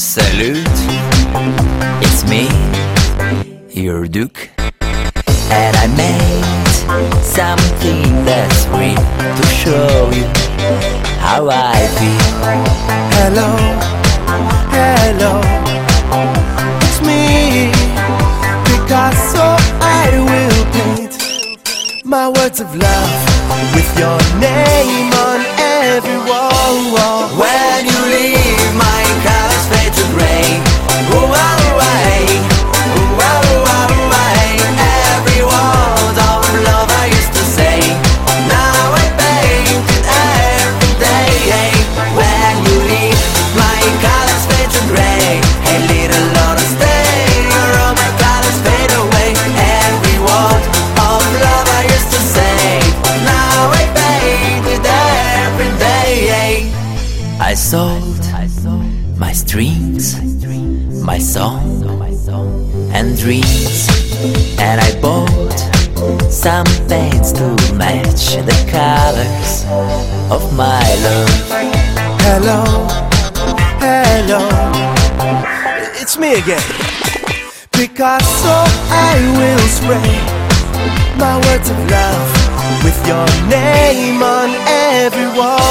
salute. It's me, your Duke. And I made something that's real to show you how I feel. Hello, hello, it's me, Picasso. I will paint my words of love with your name. sold my strings, my song, and dreams. And I bought some paints to match the colors of my love. Hello, hello, it's me again. Picasso, I will spray my words of love with your name on every wall.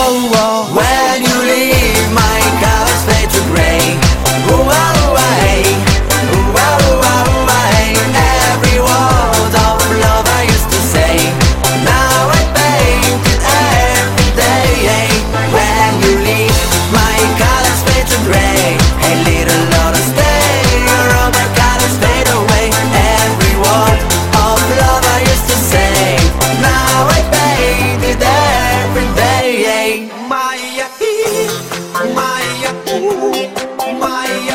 mai